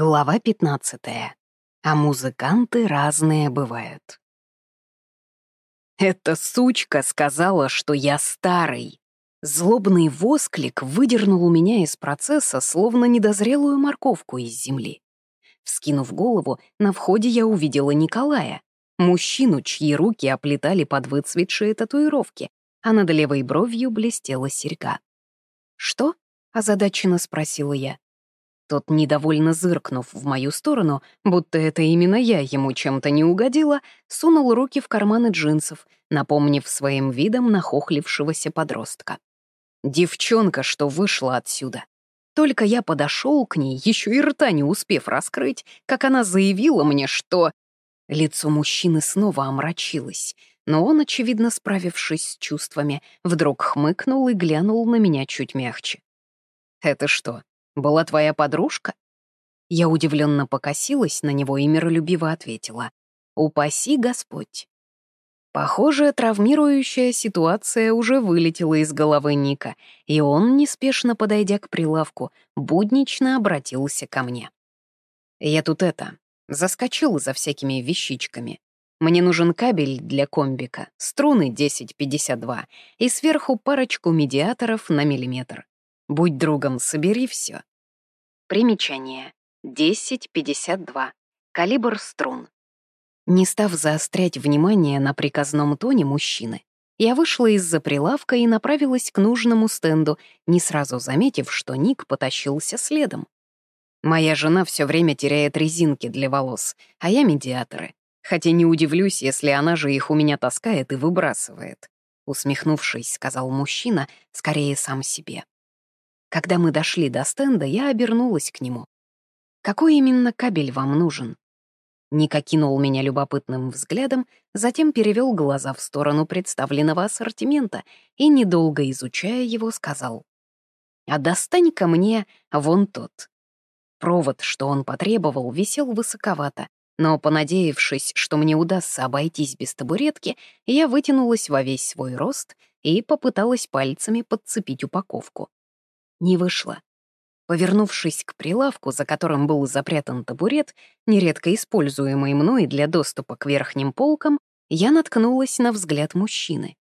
Глава 15. А музыканты разные бывают. Эта сучка сказала, что я старый. Злобный восклик выдернул у меня из процесса, словно недозрелую морковку из земли. Вскинув голову, на входе я увидела Николая, мужчину, чьи руки оплетали под выцветшие татуировки, а над левой бровью блестела серьга. «Что?» — озадаченно спросила я. Тот, недовольно зыркнув в мою сторону, будто это именно я ему чем-то не угодила, сунул руки в карманы джинсов, напомнив своим видом нахохлившегося подростка. Девчонка, что вышла отсюда. Только я подошел к ней, еще и рта не успев раскрыть, как она заявила мне, что... Лицо мужчины снова омрачилось, но он, очевидно справившись с чувствами, вдруг хмыкнул и глянул на меня чуть мягче. «Это что, была твоя подружка?» Я удивленно покосилась на него и миролюбиво ответила. «Упаси Господь». Похоже, травмирующая ситуация уже вылетела из головы Ника, и он, неспешно подойдя к прилавку, буднично обратился ко мне. «Я тут это, заскочил за всякими вещичками. Мне нужен кабель для комбика, струны 1052 и сверху парочку медиаторов на миллиметр. Будь другом, собери все. Примечание. 10.52. Калибр струн. Не став заострять внимание на приказном тоне мужчины, я вышла из-за прилавка и направилась к нужному стенду, не сразу заметив, что Ник потащился следом. Моя жена все время теряет резинки для волос, а я медиаторы. Хотя не удивлюсь, если она же их у меня таскает и выбрасывает. Усмехнувшись, сказал мужчина, скорее сам себе. Когда мы дошли до стенда, я обернулась к нему. «Какой именно кабель вам нужен?» Ника кинул меня любопытным взглядом, затем перевел глаза в сторону представленного ассортимента и, недолго изучая его, сказал. «А достань-ка мне вон тот». Провод, что он потребовал, висел высоковато, но, понадеявшись, что мне удастся обойтись без табуретки, я вытянулась во весь свой рост и попыталась пальцами подцепить упаковку не вышло. Повернувшись к прилавку, за которым был запрятан табурет, нередко используемый мной для доступа к верхним полкам, я наткнулась на взгляд мужчины.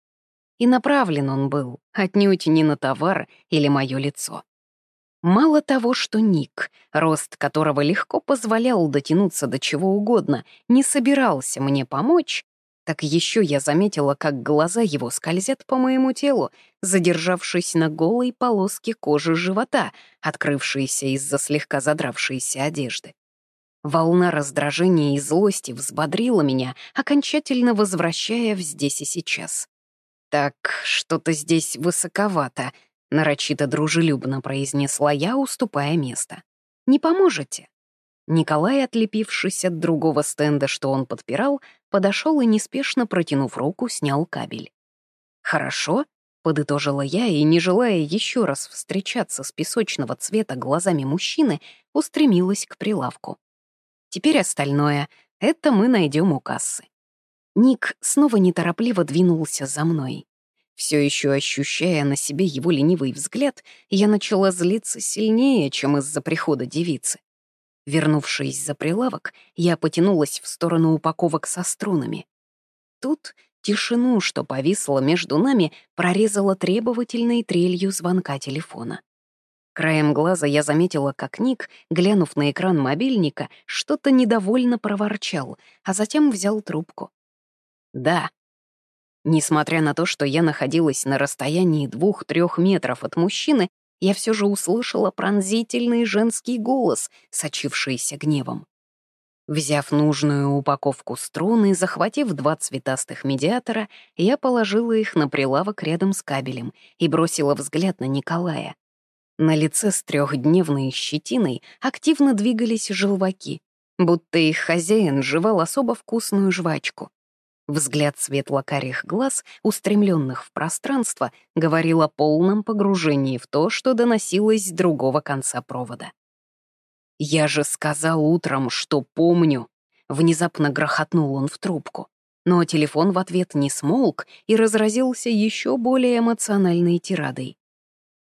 И направлен он был отнюдь не на товар или мое лицо. Мало того, что Ник, рост которого легко позволял дотянуться до чего угодно, не собирался мне помочь, так еще я заметила, как глаза его скользят по моему телу, задержавшись на голой полоске кожи живота, открывшейся из-за слегка задравшейся одежды. Волна раздражения и злости взбодрила меня, окончательно возвращая в здесь и сейчас. «Так, что-то здесь высоковато», — нарочито дружелюбно произнесла я, уступая место. «Не поможете?» Николай, отлепившись от другого стенда, что он подпирал, подошел и, неспешно протянув руку, снял кабель. «Хорошо», — подытожила я и, не желая еще раз встречаться с песочного цвета глазами мужчины, устремилась к прилавку. «Теперь остальное — это мы найдем у кассы». Ник снова неторопливо двинулся за мной. Все еще ощущая на себе его ленивый взгляд, я начала злиться сильнее, чем из-за прихода девицы. Вернувшись за прилавок, я потянулась в сторону упаковок со струнами. Тут тишину, что повисло между нами, прорезала требовательной трелью звонка телефона. Краем глаза я заметила, как Ник, глянув на экран мобильника, что-то недовольно проворчал, а затем взял трубку. «Да». Несмотря на то, что я находилась на расстоянии двух-трех метров от мужчины, я все же услышала пронзительный женский голос, сочившийся гневом. Взяв нужную упаковку струн и захватив два цветастых медиатора, я положила их на прилавок рядом с кабелем и бросила взгляд на Николая. На лице с трехдневной щетиной активно двигались желваки, будто их хозяин жевал особо вкусную жвачку. Взгляд светло-карих глаз, устремленных в пространство, говорил о полном погружении в то, что доносилось с другого конца провода. «Я же сказал утром, что помню!» Внезапно грохотнул он в трубку. Но телефон в ответ не смолк и разразился еще более эмоциональной тирадой.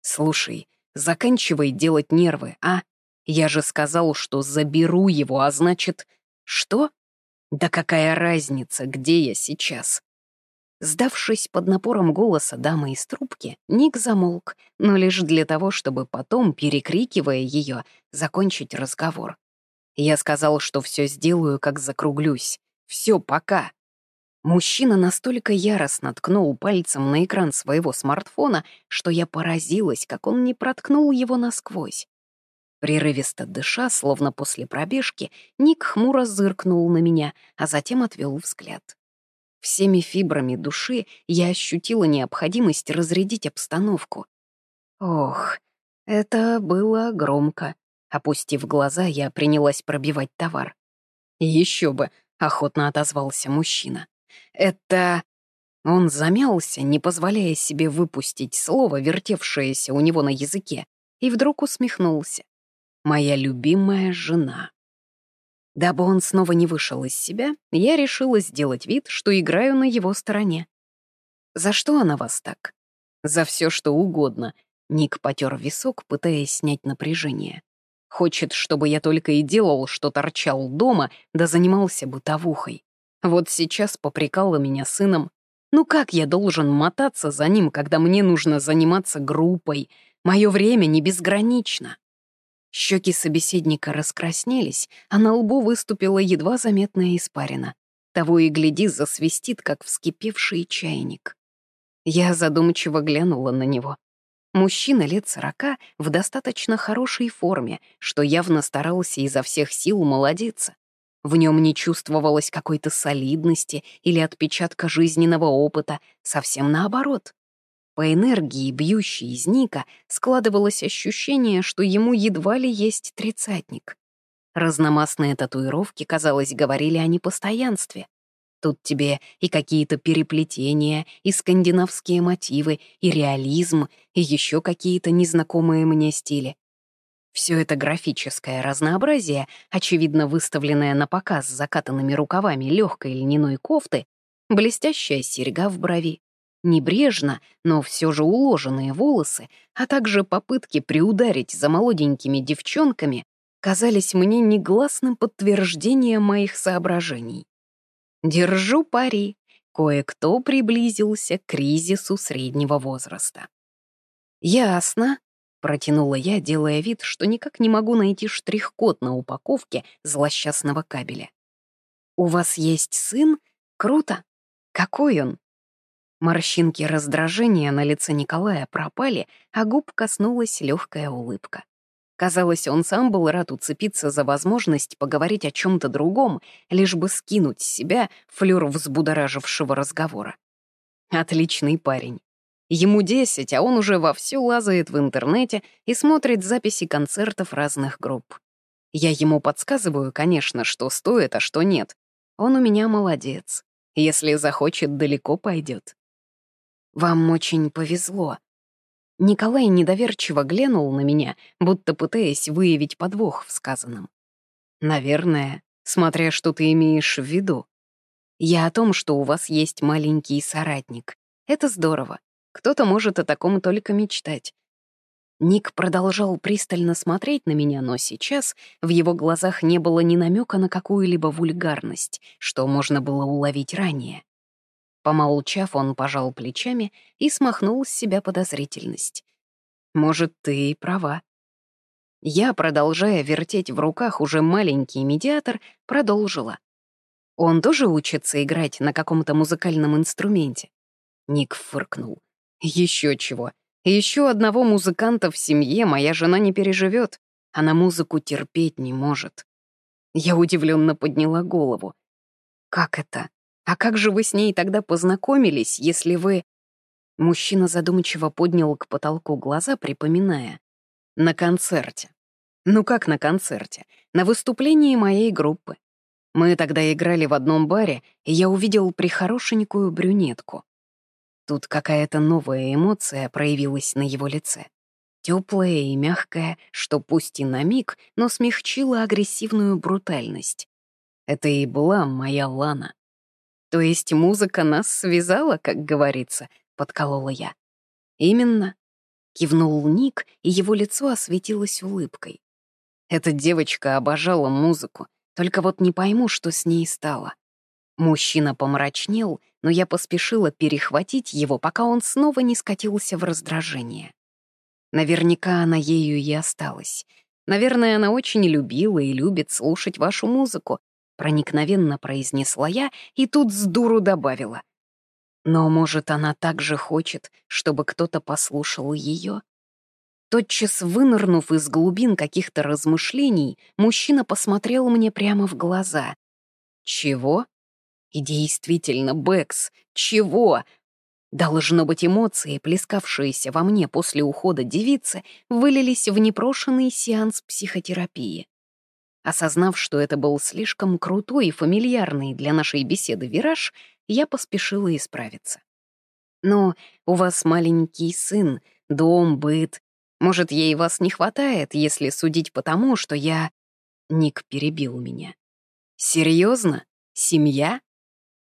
«Слушай, заканчивай делать нервы, а? Я же сказал, что заберу его, а значит... Что? Да какая разница, где я сейчас? Сдавшись под напором голоса дамы из трубки, Ник замолк, но лишь для того, чтобы потом, перекрикивая ее, закончить разговор. Я сказал, что все сделаю, как закруглюсь. Все, пока. Мужчина настолько яростно ткнул пальцем на экран своего смартфона, что я поразилась, как он не проткнул его насквозь. Прерывисто дыша, словно после пробежки, Ник хмуро зыркнул на меня, а затем отвел взгляд. Всеми фибрами души я ощутила необходимость разрядить обстановку. Ох, это было громко. Опустив глаза, я принялась пробивать товар. Еще бы, охотно отозвался мужчина. Это... Он замялся, не позволяя себе выпустить слово, вертевшееся у него на языке, и вдруг усмехнулся. «Моя любимая жена». Дабы он снова не вышел из себя, я решила сделать вид, что играю на его стороне. «За что она вас так?» «За все, что угодно», — Ник потер висок, пытаясь снять напряжение. «Хочет, чтобы я только и делал, что торчал дома, да занимался бытовухой. Вот сейчас попрекала меня сыном. Ну как я должен мотаться за ним, когда мне нужно заниматься группой? Мое время не безгранично. Щеки собеседника раскраснелись, а на лбу выступила едва заметная испарина. Того и гляди, засвистит, как вскипевший чайник. Я задумчиво глянула на него. Мужчина лет сорока в достаточно хорошей форме, что явно старался изо всех сил молодиться. В нем не чувствовалось какой-то солидности или отпечатка жизненного опыта, совсем наоборот. По энергии, бьющей из Ника, складывалось ощущение, что ему едва ли есть тридцатник. Разномастные татуировки, казалось, говорили о непостоянстве. Тут тебе и какие-то переплетения, и скандинавские мотивы, и реализм, и еще какие-то незнакомые мне стили. Все это графическое разнообразие, очевидно выставленное на показ закатанными рукавами легкой льняной кофты, блестящая серьга в брови, небрежно, но все же уложенные волосы, а также попытки приударить за молоденькими девчонками казались мне негласным подтверждением моих соображений. Держу пари, кое-кто приблизился к кризису среднего возраста. Ясно, Протянула я, делая вид, что никак не могу найти штрих-код на упаковке злосчастного кабеля. «У вас есть сын? Круто! Какой он?» Морщинки раздражения на лице Николая пропали, а губ коснулась легкая улыбка. Казалось, он сам был рад уцепиться за возможность поговорить о чем то другом, лишь бы скинуть с себя флёр взбудоражившего разговора. Отличный парень. Ему 10, а он уже вовсю лазает в интернете и смотрит записи концертов разных групп. Я ему подсказываю, конечно, что стоит, а что нет. Он у меня молодец. Если захочет, далеко пойдет. Вам очень повезло. Николай недоверчиво глянул на меня, будто пытаясь выявить подвох в сказанном. Наверное, смотря что ты имеешь в виду. Я о том, что у вас есть маленький соратник. Это здорово. Кто-то может о таком только мечтать. Ник продолжал пристально смотреть на меня, но сейчас в его глазах не было ни намека на какую-либо вульгарность, что можно было уловить ранее. Помолчав, он пожал плечами и смахнул с себя подозрительность. «Может, ты и права». Я, продолжая вертеть в руках уже маленький медиатор, продолжила. «Он тоже учится играть на каком-то музыкальном инструменте?» Ник фыркнул. Еще чего. Еще одного музыканта в семье моя жена не переживет. Она музыку терпеть не может. Я удивленно подняла голову. Как это? А как же вы с ней тогда познакомились, если вы... Мужчина задумчиво поднял к потолку глаза, припоминая. На концерте. Ну как на концерте? На выступлении моей группы. Мы тогда играли в одном баре, и я увидел прихорошенькую брюнетку. Тут какая-то новая эмоция проявилась на его лице. Теплая и мягкая, что пусть и на миг, но смягчила агрессивную брутальность. Это и была моя Лана. То есть музыка нас связала, как говорится, подколола я. Именно. Кивнул Ник, и его лицо осветилось улыбкой. Эта девочка обожала музыку, только вот не пойму, что с ней стало. Мужчина помрачнел, но я поспешила перехватить его, пока он снова не скатился в раздражение. Наверняка она ею и осталась. Наверное, она очень любила и любит слушать вашу музыку, проникновенно произнесла я и тут с дуру добавила. Но, может, она также хочет, чтобы кто-то послушал ее? Тотчас вынырнув из глубин каких-то размышлений, мужчина посмотрел мне прямо в глаза. «Чего?» И действительно, Бэкс, чего? Должно быть, эмоции, плескавшиеся во мне после ухода девицы, вылились в непрошенный сеанс психотерапии. Осознав, что это был слишком крутой и фамильярный для нашей беседы вираж, я поспешила исправиться. «Но у вас маленький сын, дом, быт. Может, ей вас не хватает, если судить по тому, что я...» Ник перебил меня. «Серьезно? Семья?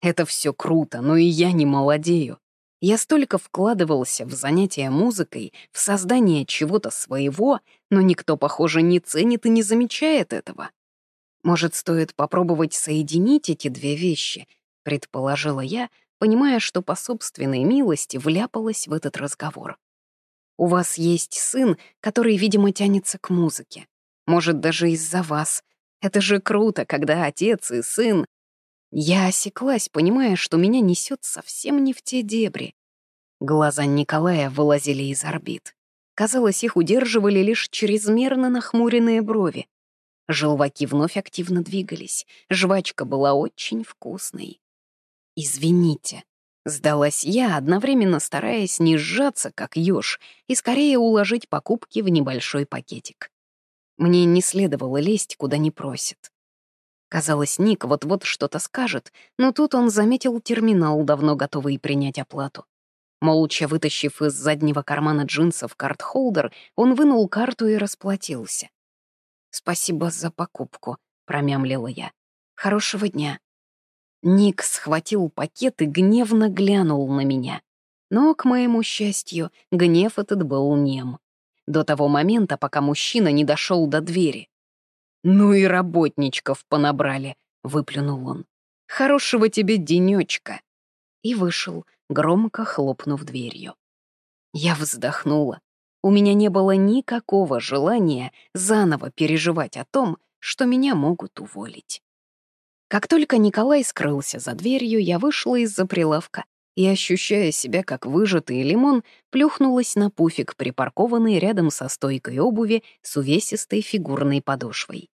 Это все круто, но и я не молодею. Я столько вкладывался в занятия музыкой, в создание чего-то своего, но никто, похоже, не ценит и не замечает этого. Может, стоит попробовать соединить эти две вещи, предположила я, понимая, что по собственной милости вляпалась в этот разговор. У вас есть сын, который, видимо, тянется к музыке. Может, даже из-за вас. Это же круто, когда отец и сын я осеклась, понимая, что меня несет совсем не в те дебри. Глаза Николая вылазили из орбит. Казалось, их удерживали лишь чрезмерно нахмуренные брови. Желваки вновь активно двигались. Жвачка была очень вкусной. «Извините», — сдалась я, одновременно стараясь не сжаться, как ёж, и скорее уложить покупки в небольшой пакетик. Мне не следовало лезть, куда не просят. Казалось, Ник вот-вот что-то скажет, но тут он заметил терминал, давно готовый принять оплату. Молча вытащив из заднего кармана джинсов карт-холдер, он вынул карту и расплатился. «Спасибо за покупку», — промямлила я. «Хорошего дня». Ник схватил пакет и гневно глянул на меня. Но, к моему счастью, гнев этот был нем. До того момента, пока мужчина не дошел до двери. «Ну и работничков понабрали», — выплюнул он. «Хорошего тебе денечка!» И вышел, громко хлопнув дверью. Я вздохнула. У меня не было никакого желания заново переживать о том, что меня могут уволить. Как только Николай скрылся за дверью, я вышла из-за прилавка и, ощущая себя как выжатый лимон, плюхнулась на пуфик, припаркованный рядом со стойкой обуви с увесистой фигурной подошвой.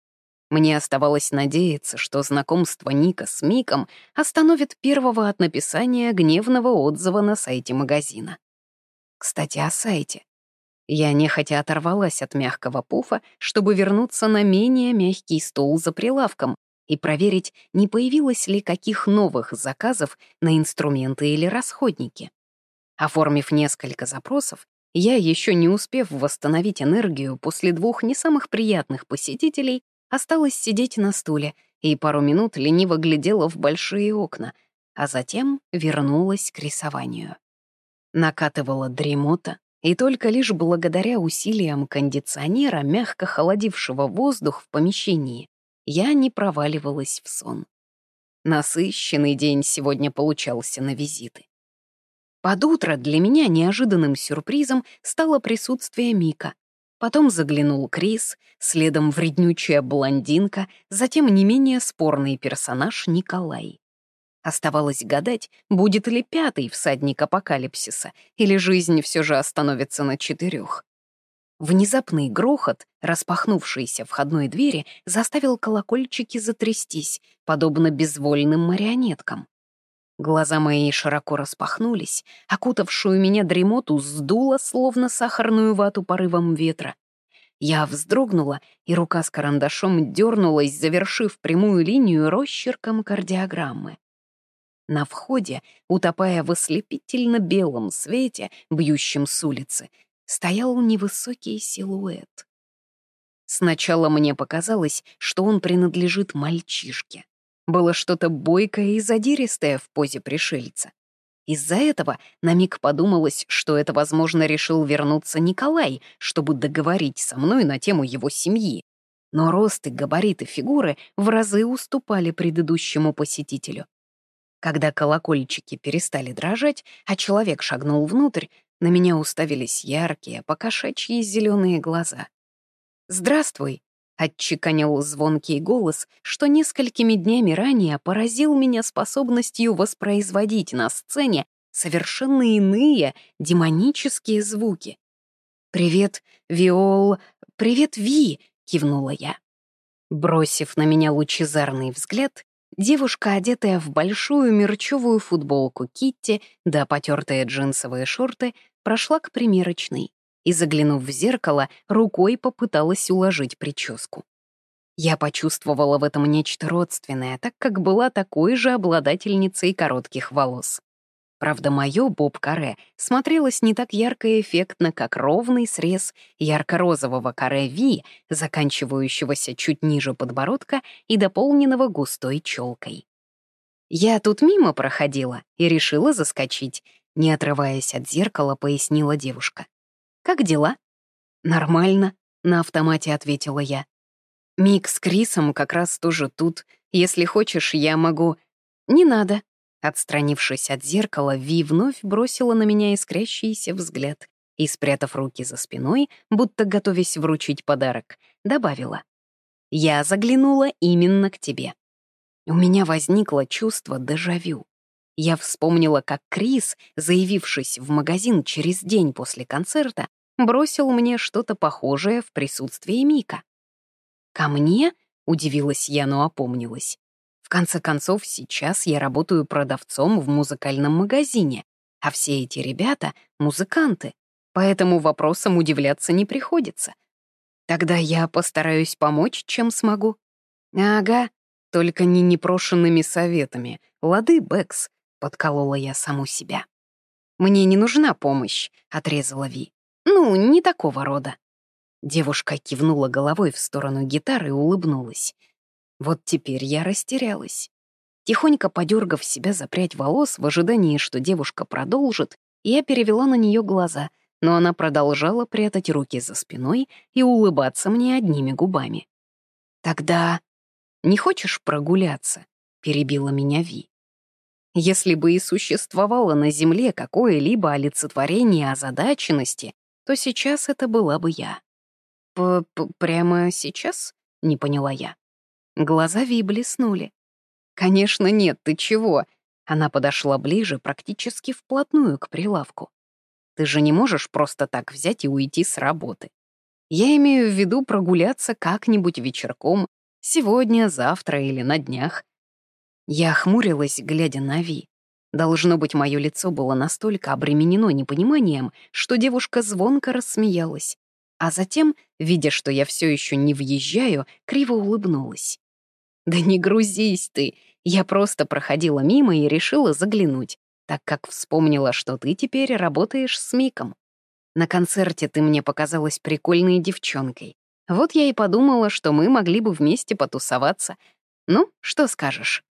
Мне оставалось надеяться, что знакомство Ника с Миком остановит первого от написания гневного отзыва на сайте магазина. Кстати, о сайте. Я нехотя оторвалась от мягкого пуфа, чтобы вернуться на менее мягкий стол за прилавком и проверить, не появилось ли каких новых заказов на инструменты или расходники. Оформив несколько запросов, я, еще не успев восстановить энергию после двух не самых приятных посетителей, осталась сидеть на стуле и пару минут лениво глядела в большие окна, а затем вернулась к рисованию. Накатывала дремота, и только лишь благодаря усилиям кондиционера, мягко холодившего воздух в помещении, я не проваливалась в сон. Насыщенный день сегодня получался на визиты. Под утро для меня неожиданным сюрпризом стало присутствие Мика, Потом заглянул Крис, следом вреднючая блондинка, затем не менее спорный персонаж Николай. Оставалось гадать, будет ли пятый всадник апокалипсиса, или жизнь все же остановится на четырех. Внезапный грохот, распахнувшийся входной двери, заставил колокольчики затрястись, подобно безвольным марионеткам. Глаза мои широко распахнулись, окутавшую меня дремоту сдуло, словно сахарную вату порывом ветра. Я вздрогнула, и рука с карандашом дернулась, завершив прямую линию росчерком кардиограммы. На входе, утопая в ослепительно белом свете, бьющем с улицы, стоял невысокий силуэт. Сначала мне показалось, что он принадлежит мальчишке. Было что-то бойкое и задиристое в позе пришельца. Из-за этого на миг подумалось, что это, возможно, решил вернуться Николай, чтобы договорить со мной на тему его семьи. но рост и габариты фигуры в разы уступали предыдущему посетителю. Когда колокольчики перестали дрожать, а человек шагнул внутрь, на меня уставились яркие, покошачьи зеленые глаза. «Здравствуй!» — отчеканил звонкий голос, что несколькими днями ранее поразил меня способностью воспроизводить на сцене совершенно иные демонические звуки. «Привет, Виол... Привет, Ви!» — кивнула я. Бросив на меня лучезарный взгляд, девушка, одетая в большую мерчевую футболку Китти да потертые джинсовые шорты, прошла к примерочной и, заглянув в зеркало, рукой попыталась уложить прическу. Я почувствовала в этом нечто родственное, так как была такой же обладательницей коротких волос. Правда, мое боб-каре смотрелось не так ярко и эффектно, как ровный срез ярко-розового каре Ви, заканчивающегося чуть ниже подбородка и дополненного густой челкой. Я тут мимо проходила и решила заскочить, не отрываясь от зеркала, пояснила девушка. «Как дела?» «Нормально», — на автомате ответила я. «Мик с Крисом как раз тоже тут. Если хочешь, я могу...» «Не надо», Отстранившись от зеркала, Ви вновь бросила на меня искрящийся взгляд и, спрятав руки за спиной, будто готовясь вручить подарок, добавила. «Я заглянула именно к тебе». У меня возникло чувство дежавю. Я вспомнила, как Крис, заявившись в магазин через день после концерта, бросил мне что-то похожее в присутствии Мика. «Ко мне?» — удивилась я, но опомнилась. В конце концов, сейчас я работаю продавцом в музыкальном магазине, а все эти ребята — музыканты, поэтому вопросам удивляться не приходится. Тогда я постараюсь помочь, чем смогу. Ага, только не непрошенными советами. Лады, Бэкс, — подколола я саму себя. «Мне не нужна помощь», — отрезала Ви. «Ну, не такого рода». Девушка кивнула головой в сторону гитары и улыбнулась. Вот теперь я растерялась. Тихонько подергав себя за прядь волос в ожидании, что девушка продолжит, я перевела на нее глаза, но она продолжала прятать руки за спиной и улыбаться мне одними губами. «Тогда не хочешь прогуляться?» — перебила меня Ви. Если бы и существовало на Земле какое-либо олицетворение озадаченности, то сейчас это была бы я. П -п «Прямо сейчас?» — не поняла я. Глаза Ви блеснули. «Конечно нет, ты чего?» Она подошла ближе, практически вплотную к прилавку. «Ты же не можешь просто так взять и уйти с работы. Я имею в виду прогуляться как-нибудь вечерком, сегодня, завтра или на днях». Я хмурилась, глядя на Ви. Должно быть, мое лицо было настолько обременено непониманием, что девушка звонко рассмеялась, а затем, видя, что я все еще не въезжаю, криво улыбнулась. «Да не грузись ты. Я просто проходила мимо и решила заглянуть, так как вспомнила, что ты теперь работаешь с Миком. На концерте ты мне показалась прикольной девчонкой. Вот я и подумала, что мы могли бы вместе потусоваться. Ну, что скажешь?»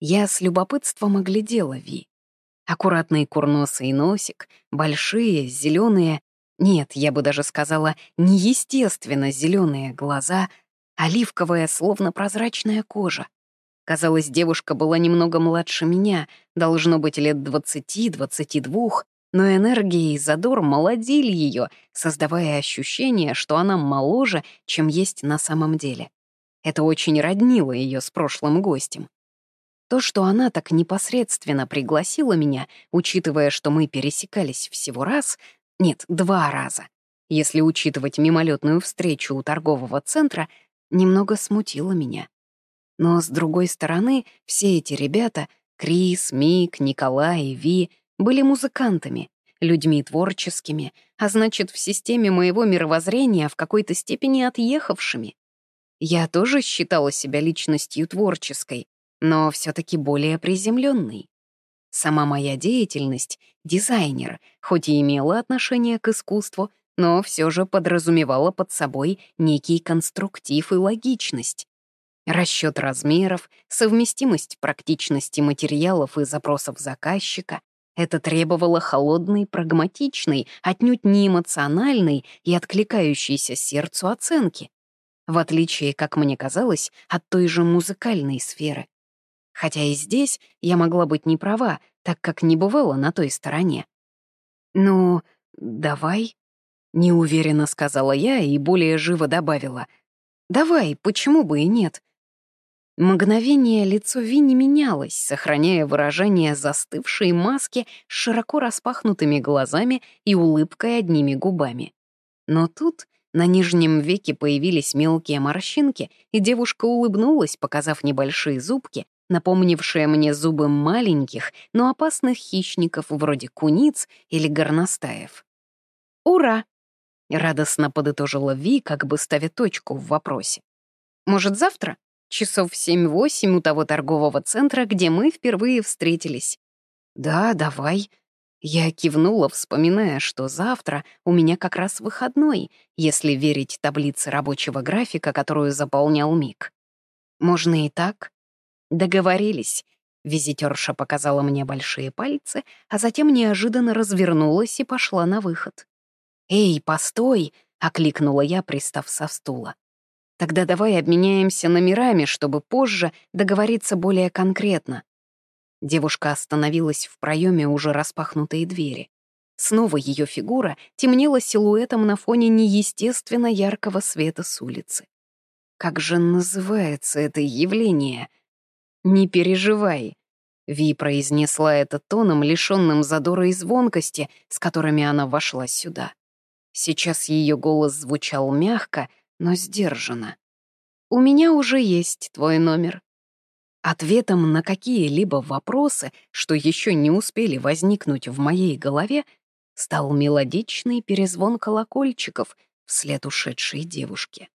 Я с любопытством оглядела Ви. Аккуратный курносый носик, большие, зеленые, нет, я бы даже сказала, неестественно зеленые глаза — оливковая, словно прозрачная кожа. Казалось, девушка была немного младше меня, должно быть лет двадцати-двадцати двух, но энергия и задор молодили ее, создавая ощущение, что она моложе, чем есть на самом деле. Это очень роднило ее с прошлым гостем. То, что она так непосредственно пригласила меня, учитывая, что мы пересекались всего раз, нет, два раза, если учитывать мимолетную встречу у торгового центра — немного смутило меня. Но, с другой стороны, все эти ребята — Крис, Мик, Николай Ви — были музыкантами, людьми творческими, а значит, в системе моего мировоззрения в какой-то степени отъехавшими. Я тоже считала себя личностью творческой, но все таки более приземленной. Сама моя деятельность — дизайнер, хоть и имела отношение к искусству, но все же подразумевала под собой некий конструктив и логичность. Расчет размеров, совместимость практичности материалов и запросов заказчика — это требовало холодной, прагматичной, отнюдь не эмоциональной и откликающейся сердцу оценки. в отличие, как мне казалось, от той же музыкальной сферы. Хотя и здесь я могла быть не права, так как не бывала на той стороне. «Ну, давай», — неуверенно сказала я и более живо добавила. «Давай, почему бы и нет?» Мгновение лицо Ви не менялось, сохраняя выражение застывшей маски с широко распахнутыми глазами и улыбкой одними губами. Но тут на нижнем веке появились мелкие морщинки, и девушка улыбнулась, показав небольшие зубки, напомнившие мне зубы маленьких, но опасных хищников вроде куниц или горностаев. «Ура!» — радостно подытожила Ви, как бы ставя точку в вопросе. «Может, завтра?» Часов в семь-восемь у того торгового центра, где мы впервые встретились. «Да, давай». Я кивнула, вспоминая, что завтра у меня как раз выходной, если верить таблице рабочего графика, которую заполнял Мик. «Можно и так?» «Договорились». Визитерша показала мне большие пальцы, а затем неожиданно развернулась и пошла на выход. «Эй, постой!» — окликнула я, пристав со стула. Тогда давай обменяемся номерами, чтобы позже договориться более конкретно. Девушка остановилась в проеме уже распахнутой двери. Снова ее фигура темнела силуэтом на фоне неестественно яркого света с улицы. Как же называется это явление? «Не переживай», — Ви произнесла это тоном, лишенным задора и звонкости, с которыми она вошла сюда. Сейчас ее голос звучал мягко, но сдержанно. «У меня уже есть твой номер». Ответом на какие-либо вопросы, что еще не успели возникнуть в моей голове, стал мелодичный перезвон колокольчиков вслед ушедшей девушки.